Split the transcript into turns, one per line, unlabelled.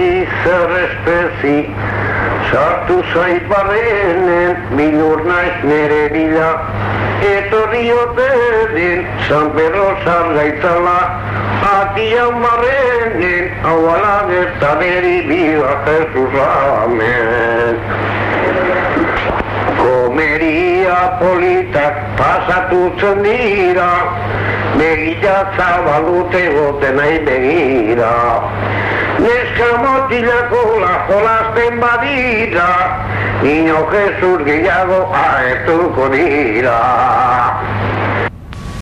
daki zer espezi Sartu zaiparrenen minur naiz nere bila Etorri oteren San Pedro zargaitzala Atia marrenen Hau ala gertaneri Biba Jesus Amen Komeria politak pasatutzen dira Begila zabalute gote nahi begira Nescamotillako jolasten badira, Ino Jesús gehiago aetuko dira.